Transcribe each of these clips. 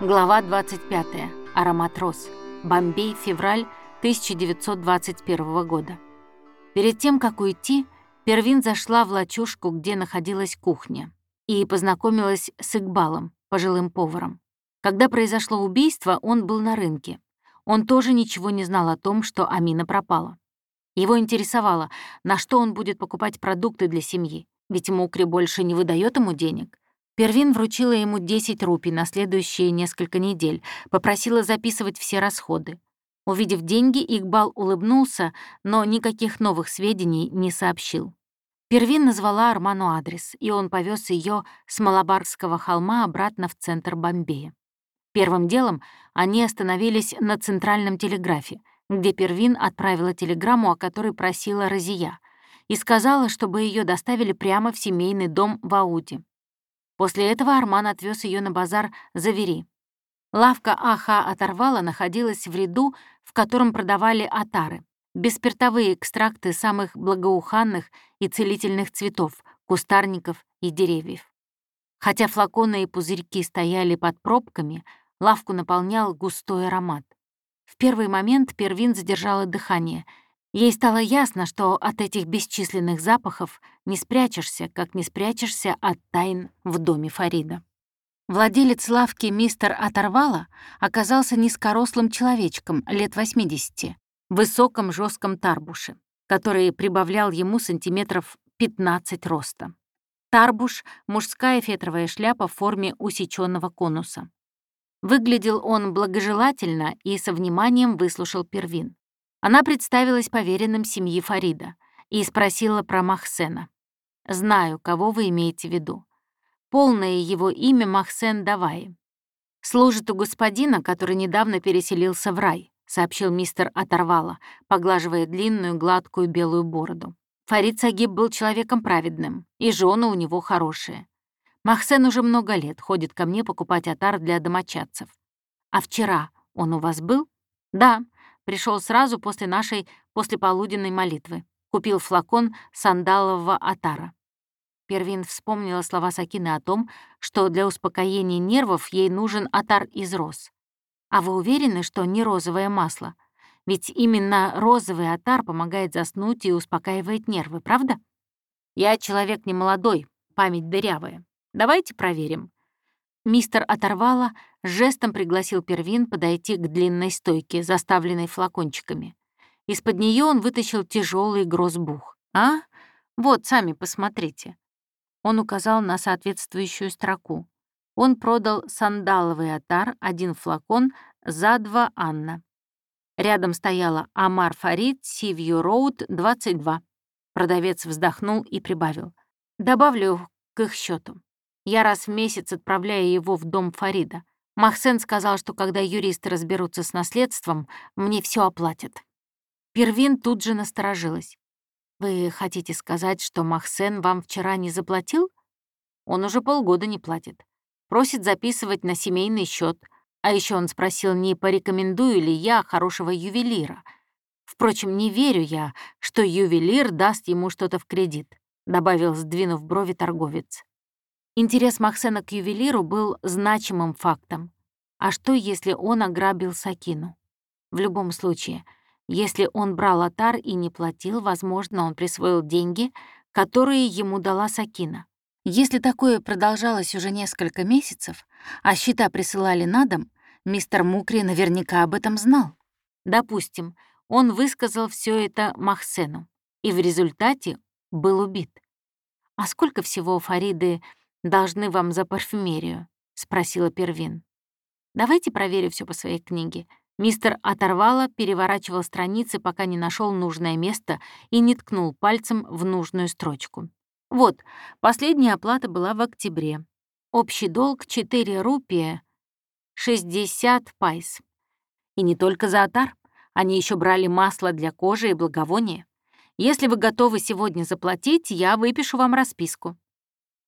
Глава 25. Аромат роз. Бомбей, февраль 1921 года. Перед тем, как уйти, Первин зашла в лачушку, где находилась кухня, и познакомилась с Игбалом, пожилым поваром. Когда произошло убийство, он был на рынке. Он тоже ничего не знал о том, что Амина пропала. Его интересовало, на что он будет покупать продукты для семьи, ведь Мукри больше не выдает ему денег. Первин вручила ему 10 рупий на следующие несколько недель, попросила записывать все расходы. Увидев деньги, Игбал улыбнулся, но никаких новых сведений не сообщил. Первин назвала Арману адрес, и он повез ее с Малабарского холма обратно в центр Бомбея. Первым делом они остановились на центральном телеграфе, где Первин отправила телеграмму, о которой просила Розия, и сказала, чтобы ее доставили прямо в семейный дом в Ауде. После этого Арман отвез ее на базар Завери. Лавка Аха оторвала находилась в ряду, в котором продавали атары, бесспиртовые экстракты самых благоуханных и целительных цветов, кустарников и деревьев. Хотя флаконы и пузырьки стояли под пробками, лавку наполнял густой аромат. В первый момент Первин задержала дыхание — Ей стало ясно, что от этих бесчисленных запахов не спрячешься, как не спрячешься от тайн в доме Фарида. Владелец лавки мистер Оторвала оказался низкорослым человечком лет 80, в высоком жестком тарбуше, который прибавлял ему сантиметров 15 роста. Тарбуш — мужская фетровая шляпа в форме усеченного конуса. Выглядел он благожелательно и со вниманием выслушал Первин. Она представилась поверенным семьи Фарида и спросила про Махсена. «Знаю, кого вы имеете в виду. Полное его имя Махсен Давай. Служит у господина, который недавно переселился в рай», сообщил мистер Оторвала, поглаживая длинную гладкую белую бороду. Фарид Сагиб был человеком праведным, и жены у него хорошие. Махсен уже много лет ходит ко мне покупать отар для домочадцев. А вчера он у вас был? Да, Пришел сразу после нашей послеполуденной молитвы. Купил флакон сандалового атара. Первин вспомнила слова Сакины о том, что для успокоения нервов ей нужен атар из роз. «А вы уверены, что не розовое масло? Ведь именно розовый атар помогает заснуть и успокаивает нервы, правда? Я человек не молодой, память дырявая. Давайте проверим. Мистер оторвала, жестом пригласил Первин подойти к длинной стойке, заставленной флакончиками. Из-под нее он вытащил тяжелый грозбух. «А? Вот, сами посмотрите». Он указал на соответствующую строку. Он продал сандаловый отар, один флакон, за два Анна. Рядом стояла Амар Фарид, Сивью Роуд, 22. Продавец вздохнул и прибавил. «Добавлю к их счету. Я раз в месяц отправляю его в дом Фарида. Махсен сказал, что когда юристы разберутся с наследством, мне все оплатят. Первин тут же насторожилась. «Вы хотите сказать, что Махсен вам вчера не заплатил?» «Он уже полгода не платит. Просит записывать на семейный счет. А еще он спросил, не порекомендую ли я хорошего ювелира. Впрочем, не верю я, что ювелир даст ему что-то в кредит», добавил, сдвинув брови торговец. Интерес Махсена к ювелиру был значимым фактом. А что, если он ограбил Сакину? В любом случае, если он брал атар и не платил, возможно, он присвоил деньги, которые ему дала Сакина. Если такое продолжалось уже несколько месяцев, а счета присылали на дом, мистер Мукри наверняка об этом знал. Допустим, он высказал все это Махсену и в результате был убит. А сколько всего Фариды должны вам за парфюмерию?» — спросила Первин. «Давайте проверю все по своей книге». Мистер оторвала, переворачивал страницы, пока не нашел нужное место и не ткнул пальцем в нужную строчку. Вот, последняя оплата была в октябре. Общий долг — 4 рупии 60 пайс. И не только за аттар. Они еще брали масло для кожи и благовония. Если вы готовы сегодня заплатить, я выпишу вам расписку.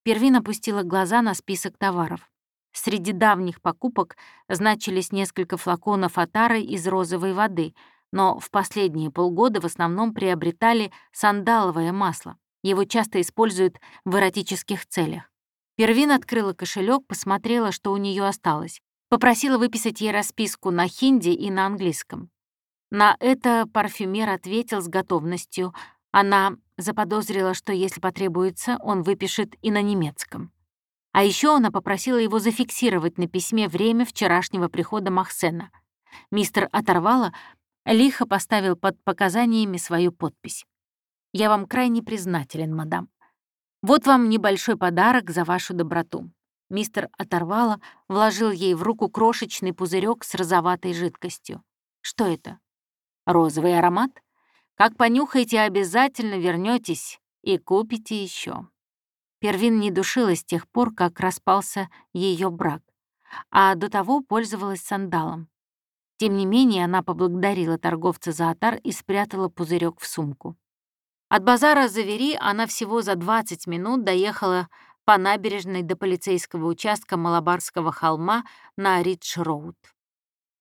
Первин опустила глаза на список товаров. Среди давних покупок значились несколько флаконов аттара из розовой воды, но в последние полгода в основном приобретали сандаловое масло. Его часто используют в эротических целях. Первин открыла кошелек, посмотрела, что у нее осталось. Попросила выписать ей расписку на хинди и на английском. На это парфюмер ответил с готовностью. Она заподозрила, что если потребуется, он выпишет и на немецком. А еще она попросила его зафиксировать на письме время вчерашнего прихода Махсена. Мистер Оторвала лихо поставил под показаниями свою подпись. «Я вам крайне признателен, мадам. Вот вам небольшой подарок за вашу доброту». Мистер Оторвала вложил ей в руку крошечный пузырек с розоватой жидкостью. «Что это? Розовый аромат? Как понюхаете, обязательно вернетесь и купите еще. Первин не душила с тех пор, как распался ее брак, а до того пользовалась сандалом. Тем не менее, она поблагодарила торговца за отар и спрятала пузырек в сумку. От базара Завери она всего за 20 минут доехала по набережной до полицейского участка Малабарского холма на Ридж-Роуд.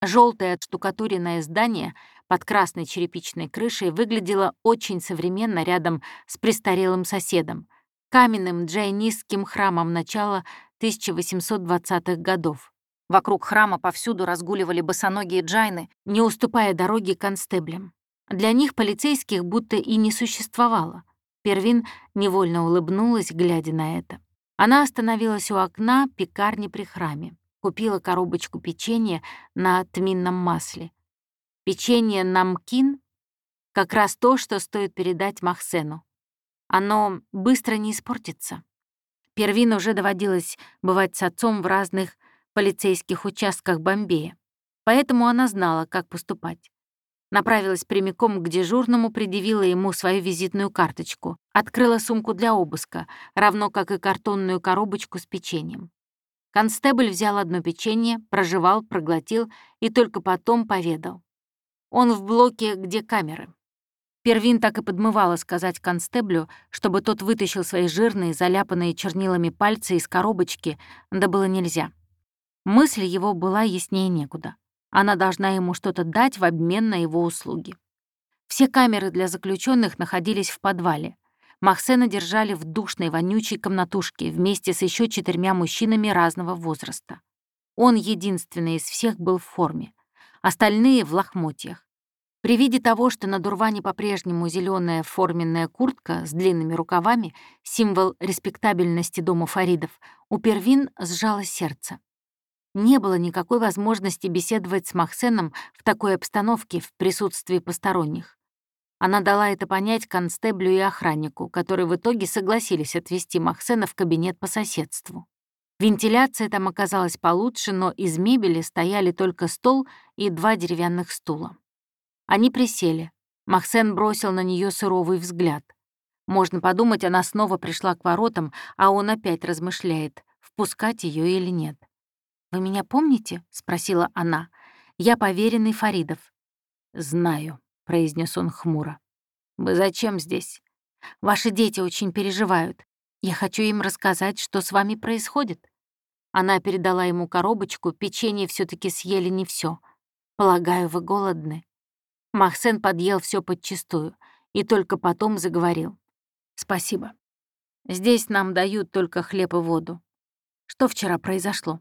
Желтое отштукатуренное здание под красной черепичной крышей выглядело очень современно рядом с престарелым соседом — каменным джайнистским храмом начала 1820-х годов. Вокруг храма повсюду разгуливали босоногие джайны, не уступая дороги констеблям. Для них полицейских будто и не существовало. Первин невольно улыбнулась, глядя на это. Она остановилась у окна пекарни при храме, купила коробочку печенья на тминном масле. Печенье намкин — как раз то, что стоит передать Махсену. Оно быстро не испортится. Первин уже доводилось бывать с отцом в разных полицейских участках Бомбея, поэтому она знала, как поступать. Направилась прямиком к дежурному, предъявила ему свою визитную карточку, открыла сумку для обыска, равно как и картонную коробочку с печеньем. Констебль взял одно печенье, прожевал, проглотил и только потом поведал. Он в блоке, где камеры. Первин так и подмывала сказать констеблю, чтобы тот вытащил свои жирные, заляпанные чернилами пальцы из коробочки, да было нельзя. Мысль его была яснее некуда. Она должна ему что-то дать в обмен на его услуги. Все камеры для заключенных находились в подвале. Махсена держали в душной, вонючей комнатушке вместе с еще четырьмя мужчинами разного возраста. Он единственный из всех был в форме. Остальные — в лохмотьях. При виде того, что на дурване по-прежнему зеленая форменная куртка с длинными рукавами, символ респектабельности дома Фаридов, у Первин сжало сердце. Не было никакой возможности беседовать с Махсеном в такой обстановке в присутствии посторонних. Она дала это понять констеблю и охраннику, которые в итоге согласились отвезти Махсена в кабинет по соседству. Вентиляция там оказалась получше, но из мебели стояли только стол и два деревянных стула. Они присели. Махсен бросил на нее суровый взгляд. Можно подумать, она снова пришла к воротам, а он опять размышляет, впускать ее или нет. «Вы меня помните?» — спросила она. «Я поверенный Фаридов». «Знаю», — произнес он хмуро. «Вы зачем здесь? Ваши дети очень переживают. Я хочу им рассказать, что с вами происходит». Она передала ему коробочку, печенье все таки съели не все. «Полагаю, вы голодны?» Махсен подъел все подчистую и только потом заговорил. «Спасибо. Здесь нам дают только хлеб и воду. Что вчера произошло?»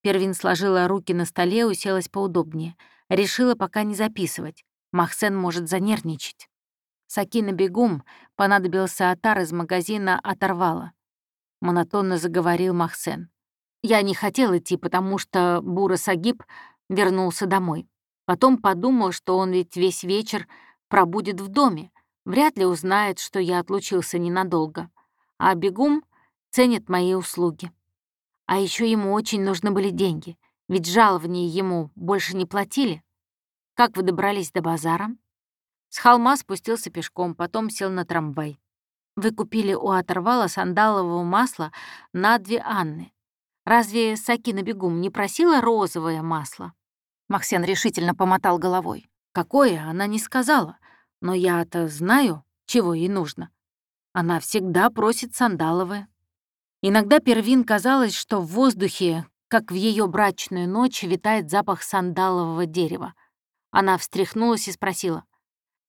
Первин сложила руки на столе, уселась поудобнее. Решила пока не записывать. Махсен может занервничать. Сакина бегум понадобился отар из магазина «Оторвала». Монотонно заговорил Махсен. «Я не хотел идти, потому что Бура Сагиб вернулся домой. Потом подумал, что он ведь весь вечер пробудет в доме, вряд ли узнает, что я отлучился ненадолго. А бегум ценит мои услуги. А еще ему очень нужны были деньги, ведь жалования ему больше не платили. Как вы добрались до базара? С холма спустился пешком, потом сел на трамвай. Вы купили у оторвала сандалового масла на две Анны. Разве Сакина Бегум не просила розовое масло? Максен решительно помотал головой. Какое, она не сказала. Но я-то знаю, чего ей нужно. Она всегда просит сандаловое. Иногда Первин казалось, что в воздухе, как в ее брачную ночь, витает запах сандалового дерева. Она встряхнулась и спросила,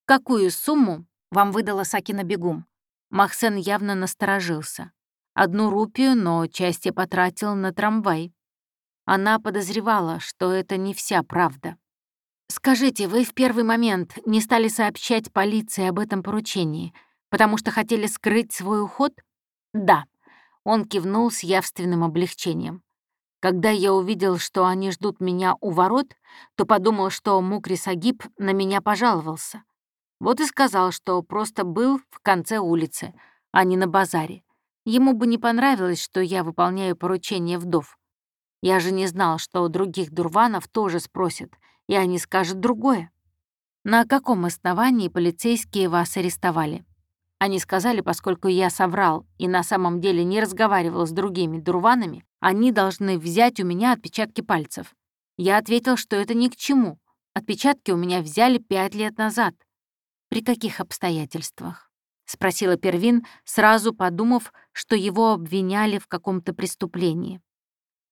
«Какую сумму вам выдала Сакина бегум?» Махсен явно насторожился. Одну рупию, но часть я потратил на трамвай. Она подозревала, что это не вся правда. «Скажите, вы в первый момент не стали сообщать полиции об этом поручении, потому что хотели скрыть свой уход?» «Да», — он кивнул с явственным облегчением. Когда я увидел, что они ждут меня у ворот, то подумал, что Мукри Сагиб на меня пожаловался. Вот и сказал, что просто был в конце улицы, а не на базаре. Ему бы не понравилось, что я выполняю поручение вдов. Я же не знал, что других дурванов тоже спросят, и они скажут другое. На каком основании полицейские вас арестовали? Они сказали, поскольку я соврал и на самом деле не разговаривал с другими дурванами, они должны взять у меня отпечатки пальцев. Я ответил, что это ни к чему. Отпечатки у меня взяли пять лет назад. При каких обстоятельствах? Спросила Первин, сразу подумав, что его обвиняли в каком-то преступлении.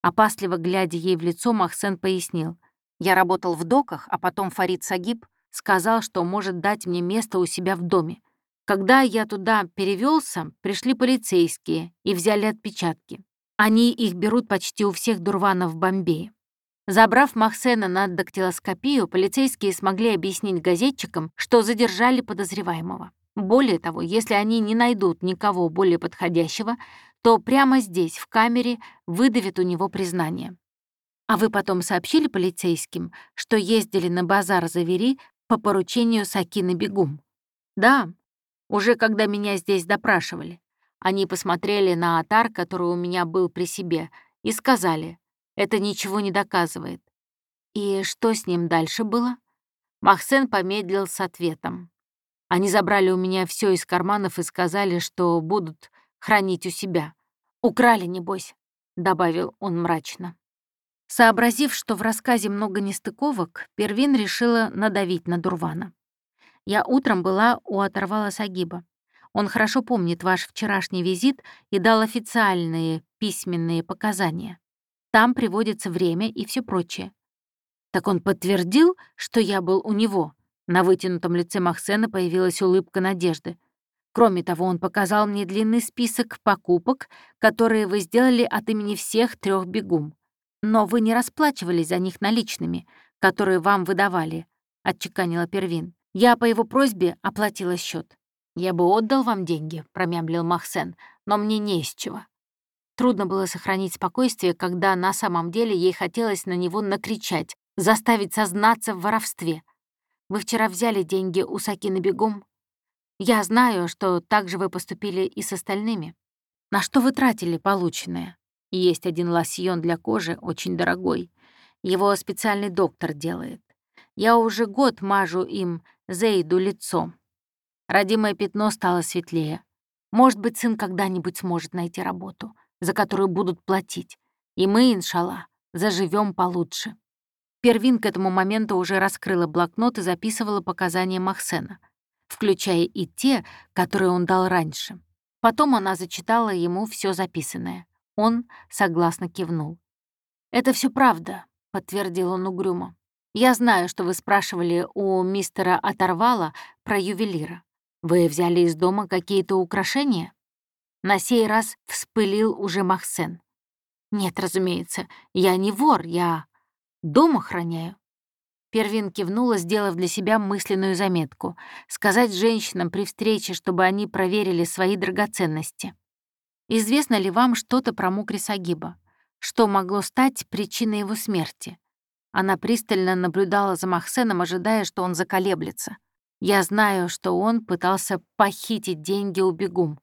Опасливо глядя ей в лицо, Махсен пояснил. «Я работал в доках, а потом Фарид Сагиб сказал, что может дать мне место у себя в доме. Когда я туда перевелся, пришли полицейские и взяли отпечатки. Они их берут почти у всех дурванов в Бомбее. Забрав Махсена на дактилоскопию, полицейские смогли объяснить газетчикам, что задержали подозреваемого. Более того, если они не найдут никого более подходящего, то прямо здесь, в камере, выдавят у него признание. А вы потом сообщили полицейским, что ездили на базар Завери по поручению Сакины Бегум? Да, уже когда меня здесь допрашивали. Они посмотрели на атар, который у меня был при себе, и сказали, это ничего не доказывает. И что с ним дальше было? Махсен помедлил с ответом. Они забрали у меня все из карманов и сказали, что будут хранить у себя. «Украли, небось», — добавил он мрачно. Сообразив, что в рассказе много нестыковок, Первин решила надавить на Дурвана. Я утром была у оторвала Сагиба. Он хорошо помнит ваш вчерашний визит и дал официальные письменные показания. Там приводится время и все прочее. Так он подтвердил, что я был у него. На вытянутом лице Махсена появилась улыбка надежды. Кроме того, он показал мне длинный список покупок, которые вы сделали от имени всех трех бегум. Но вы не расплачивались за них наличными, которые вам выдавали, — отчеканила Первин. Я по его просьбе оплатила счет. «Я бы отдал вам деньги», — промямлил Махсен, «но мне не из чего». Трудно было сохранить спокойствие, когда на самом деле ей хотелось на него накричать, заставить сознаться в воровстве. «Вы вчера взяли деньги у Сакины бегом? Я знаю, что так же вы поступили и с остальными. На что вы тратили полученное? Есть один лосьон для кожи, очень дорогой. Его специальный доктор делает. Я уже год мажу им Зейду лицо. Родимое пятно стало светлее. Может быть, сын когда-нибудь сможет найти работу, за которую будут платить. И мы, иншалла, заживем получше. Первин к этому моменту уже раскрыла блокнот и записывала показания Махсена, включая и те, которые он дал раньше. Потом она зачитала ему все записанное. Он согласно кивнул. «Это все правда», — подтвердил он угрюмо. Я знаю, что вы спрашивали у мистера Оторвала про ювелира. Вы взяли из дома какие-то украшения? На сей раз вспылил уже Махсен. Нет, разумеется, я не вор, я дом охраняю. Первин кивнула, сделав для себя мысленную заметку. Сказать женщинам при встрече, чтобы они проверили свои драгоценности. Известно ли вам что-то про Мукри Сагиба? Что могло стать причиной его смерти? Она пристально наблюдала за Махсеном, ожидая, что он заколеблется. «Я знаю, что он пытался похитить деньги у бегум.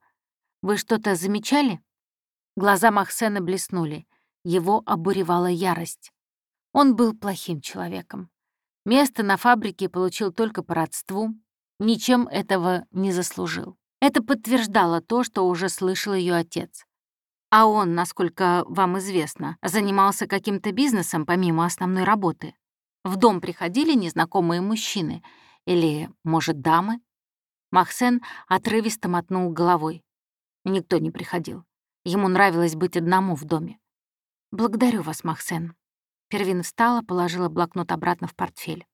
Вы что-то замечали?» Глаза Махсена блеснули. Его обуревала ярость. Он был плохим человеком. Место на фабрике получил только по родству, ничем этого не заслужил. Это подтверждало то, что уже слышал ее отец. А он, насколько вам известно, занимался каким-то бизнесом помимо основной работы. В дом приходили незнакомые мужчины. Или, может, дамы? Махсен отрывисто мотнул головой. Никто не приходил. Ему нравилось быть одному в доме. «Благодарю вас, Махсен». Первин встала, положила блокнот обратно в портфель.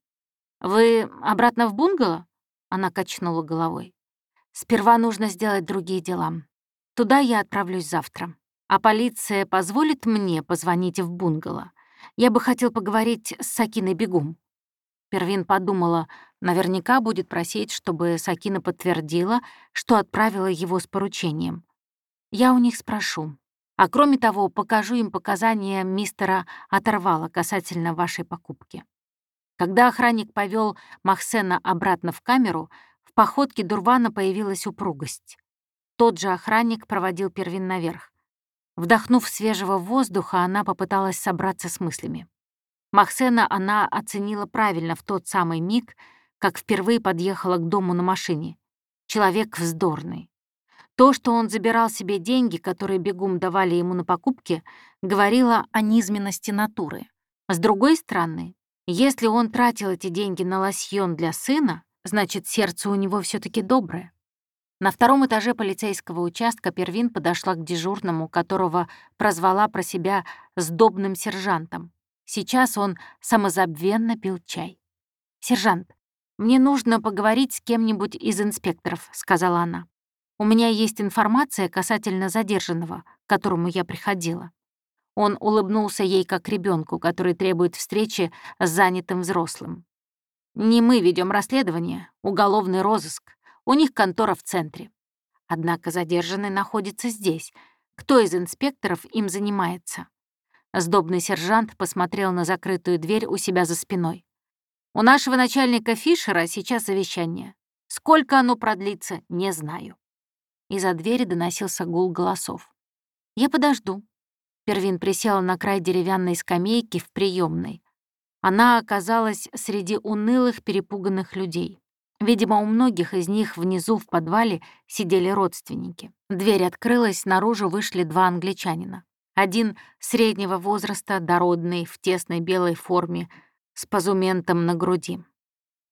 «Вы обратно в бунгало?» Она качнула головой. «Сперва нужно сделать другие дела. Туда я отправлюсь завтра. А полиция позволит мне позвонить в бунгало? Я бы хотел поговорить с Сакиной Бегум». Первин подумала, наверняка будет просить, чтобы Сакина подтвердила, что отправила его с поручением. Я у них спрошу. А кроме того, покажу им показания мистера Оторвала касательно вашей покупки. Когда охранник повел Махсена обратно в камеру, в походке Дурвана появилась упругость. Тот же охранник проводил Первин наверх. Вдохнув свежего воздуха, она попыталась собраться с мыслями. Махсена она оценила правильно в тот самый миг, как впервые подъехала к дому на машине. Человек вздорный. То, что он забирал себе деньги, которые бегум давали ему на покупки, говорило о низменности натуры. С другой стороны, если он тратил эти деньги на лосьон для сына, значит, сердце у него все таки доброе. На втором этаже полицейского участка Первин подошла к дежурному, которого прозвала про себя «сдобным сержантом». Сейчас он самозабвенно пил чай. «Сержант, мне нужно поговорить с кем-нибудь из инспекторов», — сказала она. «У меня есть информация касательно задержанного, к которому я приходила». Он улыбнулся ей как ребенку, который требует встречи с занятым взрослым. «Не мы ведем расследование, уголовный розыск. У них контора в центре. Однако задержанный находится здесь. Кто из инспекторов им занимается? Сдобный сержант посмотрел на закрытую дверь у себя за спиной. «У нашего начальника Фишера сейчас совещание. Сколько оно продлится, не знаю». Из-за двери доносился гул голосов. «Я подожду». Первин присела на край деревянной скамейки в приемной. Она оказалась среди унылых, перепуганных людей. Видимо, у многих из них внизу в подвале сидели родственники. Дверь открылась, наружу вышли два англичанина. Один среднего возраста, дородный, в тесной белой форме, с позументом на груди.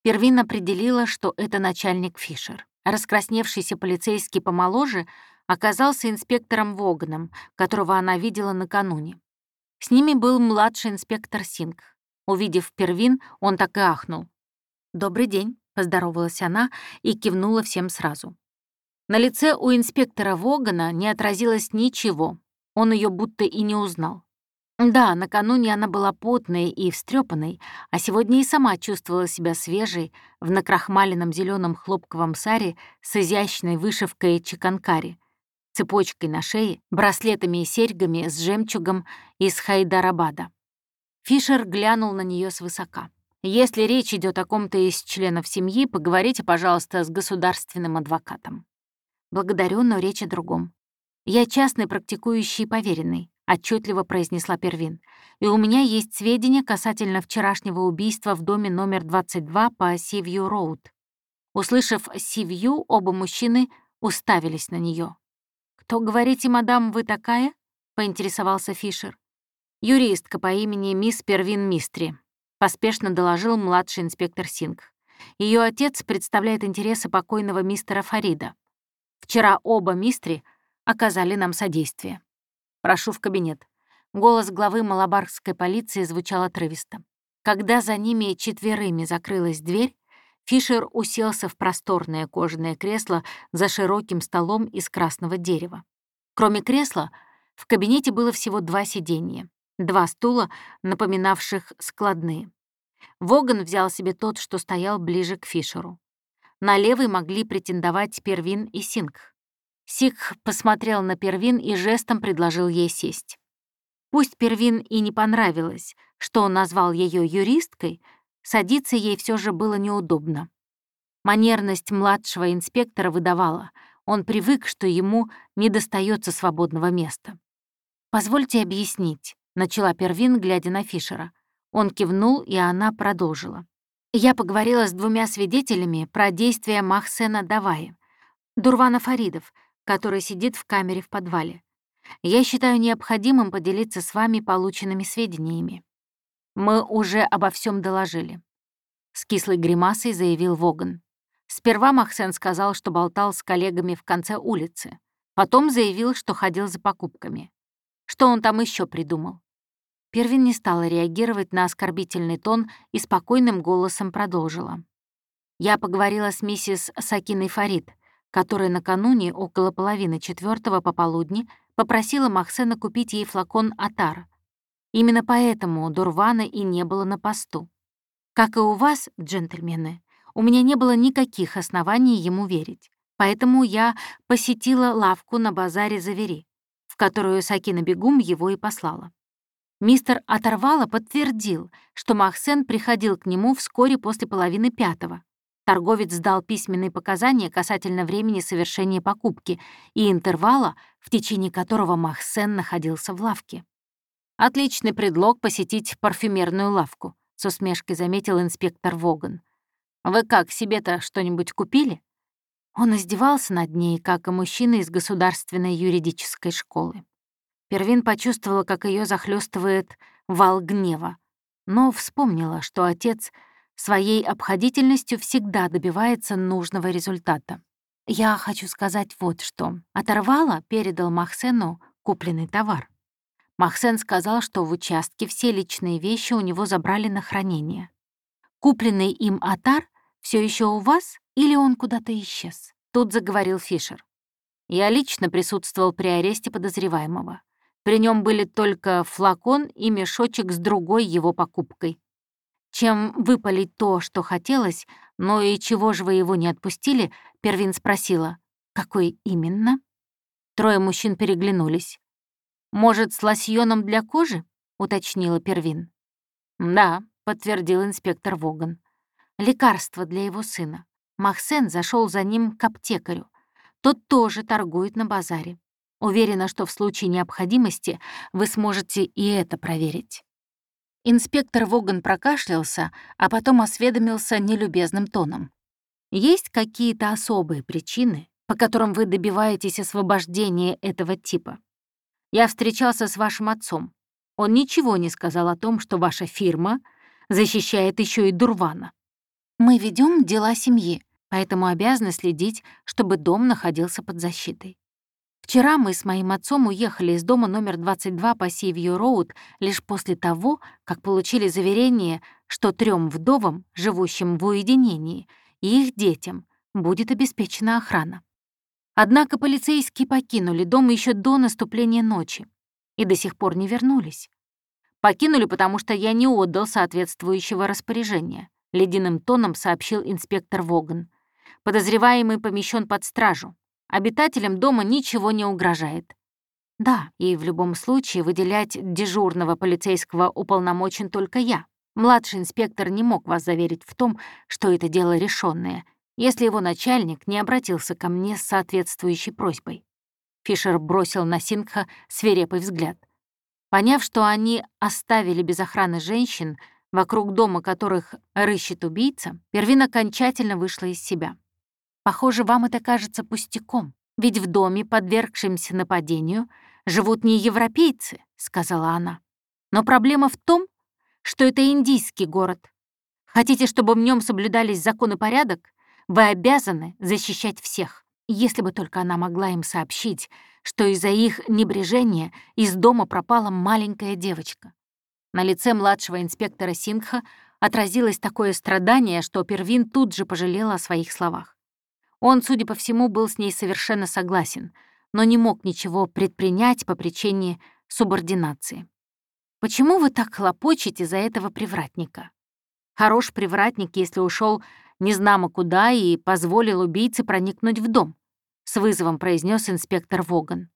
Первин определила, что это начальник Фишер. Раскрасневшийся полицейский помоложе оказался инспектором Воганом, которого она видела накануне. С ними был младший инспектор Синг. Увидев Первин, он так и ахнул. «Добрый день». — поздоровалась она и кивнула всем сразу. На лице у инспектора Вогана не отразилось ничего, он ее будто и не узнал. Да, накануне она была потной и встрепанной, а сегодня и сама чувствовала себя свежей в накрахмаленном зеленом хлопковом саре с изящной вышивкой чиканкари, цепочкой на шее, браслетами и серьгами с жемчугом из Хайдарабада. Фишер глянул на нее свысока. Если речь идет о ком-то из членов семьи, поговорите, пожалуйста, с государственным адвокатом. Благодарю, но речь о другом. Я частный практикующий поверенный, отчетливо произнесла Первин. И у меня есть сведения касательно вчерашнего убийства в доме номер 22 по Сивью-Роуд. Услышав Сивью, оба мужчины уставились на нее. «Кто, говорите, мадам, вы такая?» — поинтересовался Фишер. «Юристка по имени мисс Первин Мистри поспешно доложил младший инспектор Синг. Ее отец представляет интересы покойного мистера Фарида. Вчера оба мистри оказали нам содействие. Прошу в кабинет. Голос главы малабарской полиции звучал отрывисто. Когда за ними четверыми закрылась дверь, Фишер уселся в просторное кожаное кресло за широким столом из красного дерева. Кроме кресла, в кабинете было всего два сиденья два стула, напоминавших складные. Воган взял себе тот, что стоял ближе к Фишеру. На левый могли претендовать Первин и Сингх. Сикх посмотрел на Первин и жестом предложил ей сесть. Пусть Первин и не понравилось, что он назвал ее юристкой, садиться ей все же было неудобно. Манерность младшего инспектора выдавала, он привык, что ему не достается свободного места. «Позвольте объяснить», — начала Первин, глядя на Фишера. Он кивнул, и она продолжила. «Я поговорила с двумя свидетелями про действия Махсена Даваи, Дурвана Фаридов, который сидит в камере в подвале. Я считаю необходимым поделиться с вами полученными сведениями. Мы уже обо всем доложили». С кислой гримасой заявил Воган. Сперва Махсен сказал, что болтал с коллегами в конце улицы. Потом заявил, что ходил за покупками. Что он там еще придумал? Первин не стала реагировать на оскорбительный тон и спокойным голосом продолжила. «Я поговорила с миссис Сакиной Фарид, которая накануне, около половины четвертого пополудни, попросила Махсена купить ей флакон Атар. Именно поэтому Дурвана и не было на посту. Как и у вас, джентльмены, у меня не было никаких оснований ему верить. Поэтому я посетила лавку на базаре Завери, в которую Сакина Бегум его и послала. Мистер Оторвало подтвердил, что Махсен приходил к нему вскоре после половины пятого. Торговец сдал письменные показания касательно времени совершения покупки и интервала, в течение которого Махсен находился в лавке. «Отличный предлог посетить парфюмерную лавку», — с усмешкой заметил инспектор Воган. «Вы как, себе-то что-нибудь купили?» Он издевался над ней, как и мужчина из государственной юридической школы. Первин почувствовала, как ее захлестывает вал гнева, но вспомнила, что отец своей обходительностью всегда добивается нужного результата. «Я хочу сказать вот что. Оторвала передал Махсену купленный товар. Махсен сказал, что в участке все личные вещи у него забрали на хранение. Купленный им атар все еще у вас или он куда-то исчез? Тут заговорил Фишер. Я лично присутствовал при аресте подозреваемого. При нем были только флакон и мешочек с другой его покупкой. Чем выпалить то, что хотелось, но и чего же вы его не отпустили, Первин спросила. «Какой именно?» Трое мужчин переглянулись. «Может, с лосьоном для кожи?» — уточнила Первин. «Да», — подтвердил инспектор Воган. «Лекарство для его сына. Махсен зашел за ним к аптекарю. Тот тоже торгует на базаре. Уверена, что в случае необходимости вы сможете и это проверить». Инспектор Воган прокашлялся, а потом осведомился нелюбезным тоном. «Есть какие-то особые причины, по которым вы добиваетесь освобождения этого типа?» Я встречался с вашим отцом. Он ничего не сказал о том, что ваша фирма защищает еще и Дурвана. Мы ведем дела семьи, поэтому обязаны следить, чтобы дом находился под защитой. Вчера мы с моим отцом уехали из дома номер 22 по Сивью-Роуд лишь после того, как получили заверение, что трем вдовам, живущим в уединении, и их детям будет обеспечена охрана. Однако полицейские покинули дом еще до наступления ночи и до сих пор не вернулись. Покинули, потому что я не отдал соответствующего распоряжения, ледяным тоном сообщил инспектор Воган. Подозреваемый помещен под стражу. Обитателям дома ничего не угрожает. Да, и в любом случае выделять дежурного полицейского уполномочен только я. Младший инспектор не мог вас заверить в том, что это дело решенное, если его начальник не обратился ко мне с соответствующей просьбой. Фишер бросил на Сингха свирепый взгляд. Поняв, что они оставили без охраны женщин, вокруг дома которых рыщет убийца, Первин окончательно вышла из себя. «Похоже, вам это кажется пустяком, ведь в доме, подвергшемся нападению, живут не европейцы», — сказала она. «Но проблема в том, что это индийский город. Хотите, чтобы в нем соблюдались закон и порядок? Вы обязаны защищать всех, если бы только она могла им сообщить, что из-за их небрежения из дома пропала маленькая девочка. На лице младшего инспектора Сингха отразилось такое страдание, что Первин тут же пожалел о своих словах. Он, судя по всему, был с ней совершенно согласен, но не мог ничего предпринять по причине субординации. «Почему вы так хлопочете за этого привратника? Хорош привратник, если ушел незнамо куда и позволил убийце проникнуть в дом», — с вызовом произнес инспектор Воган.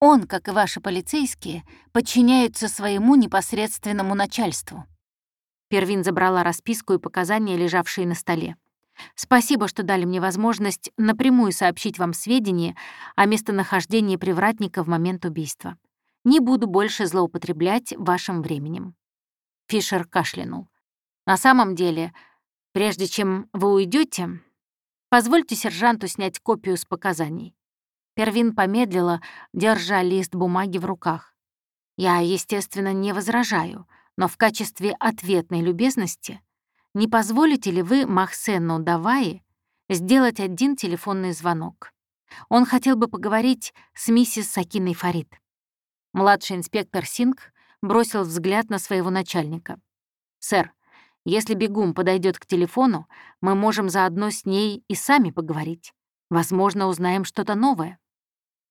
«Он, как и ваши полицейские, подчиняются своему непосредственному начальству». Первин забрала расписку и показания, лежавшие на столе. «Спасибо, что дали мне возможность напрямую сообщить вам сведения о местонахождении привратника в момент убийства. Не буду больше злоупотреблять вашим временем». Фишер кашлянул. «На самом деле, Прежде чем вы уйдете, позвольте сержанту снять копию с показаний». Первин помедлила, держа лист бумаги в руках. «Я, естественно, не возражаю, но в качестве ответной любезности не позволите ли вы Махсену Даваи сделать один телефонный звонок? Он хотел бы поговорить с миссис Сакиной Фарид». Младший инспектор Синг бросил взгляд на своего начальника. «Сэр, если бегум подойдет к телефону, мы можем заодно с ней и сами поговорить. Возможно, узнаем что-то новое.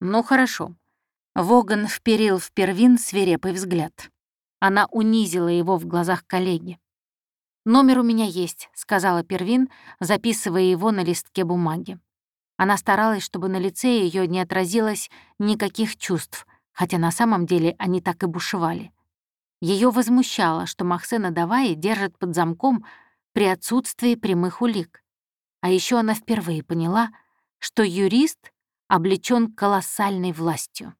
Ну хорошо. Воган вперил в первин свирепый взгляд. Она унизила его в глазах коллеги. «Номер у меня есть», — сказала Первин, записывая его на листке бумаги. Она старалась, чтобы на лице ее не отразилось никаких чувств, хотя на самом деле они так и бушевали. Ее возмущало, что Махсена Даваи держит под замком при отсутствии прямых улик. А еще она впервые поняла, что юрист облечен колоссальной властью.